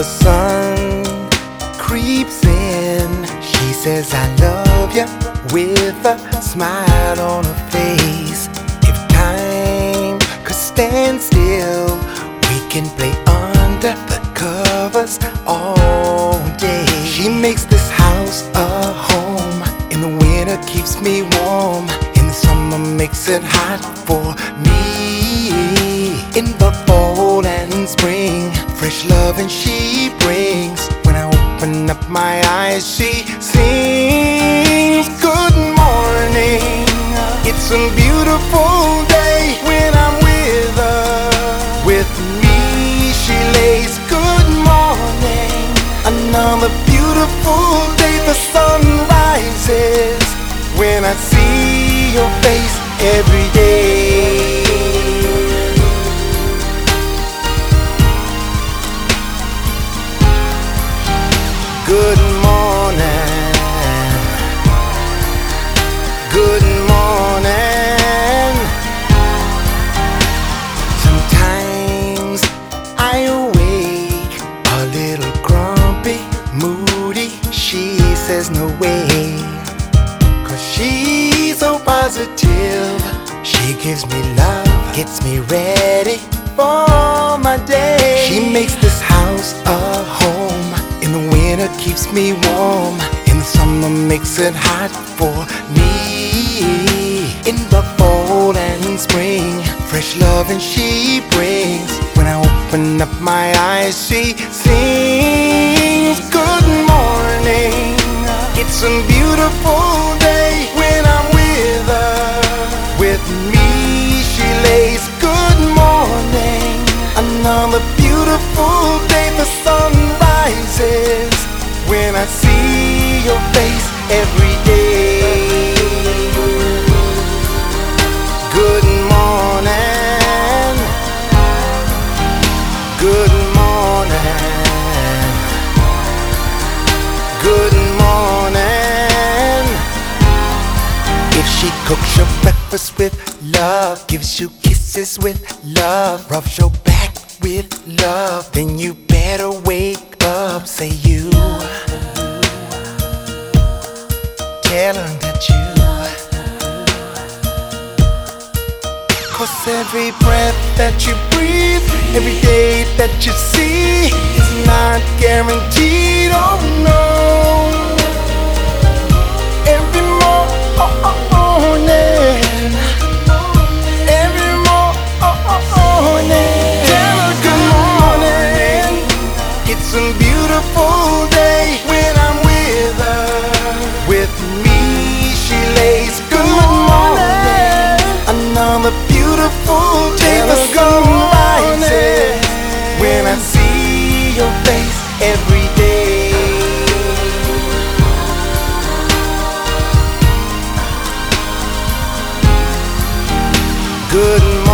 the sun creeps in, she says, I love you with a smile on her face. If time could stand still, we can play under the covers all day. She makes this house a home. In the winter, keeps me warm. In the summer, makes it hot for me. In the fall and spring, fresh love and she brings. When I open up my eyes, she sings. Good morning. It's a beautiful day when I'm with her. With me, she lays. Good morning. Another beautiful day. The sun rises when I see your face every no way. Cause she's so positive. She gives me love, gets me ready for my day. She makes this house a home. In the winter, keeps me warm. In the summer, makes it hot for me. In the fall and spring, fresh love and she brings. When I open up my eyes, she sings. It's a beautiful day when I'm with her. With me, she lays. Good morning. Another beautiful day. The sun rises when I see your face every day. If she cooks your breakfast with love, gives you kisses with love, rubs your back with love, then you better wake up. Say you. Tell her that you. Cause every breath that you breathe, every day that you see is not guaranteed. It's a beautiful day when I'm with her. With me, she lays good, good morning. Another beautiful day for sun rises. When I see your face every day. Good morning.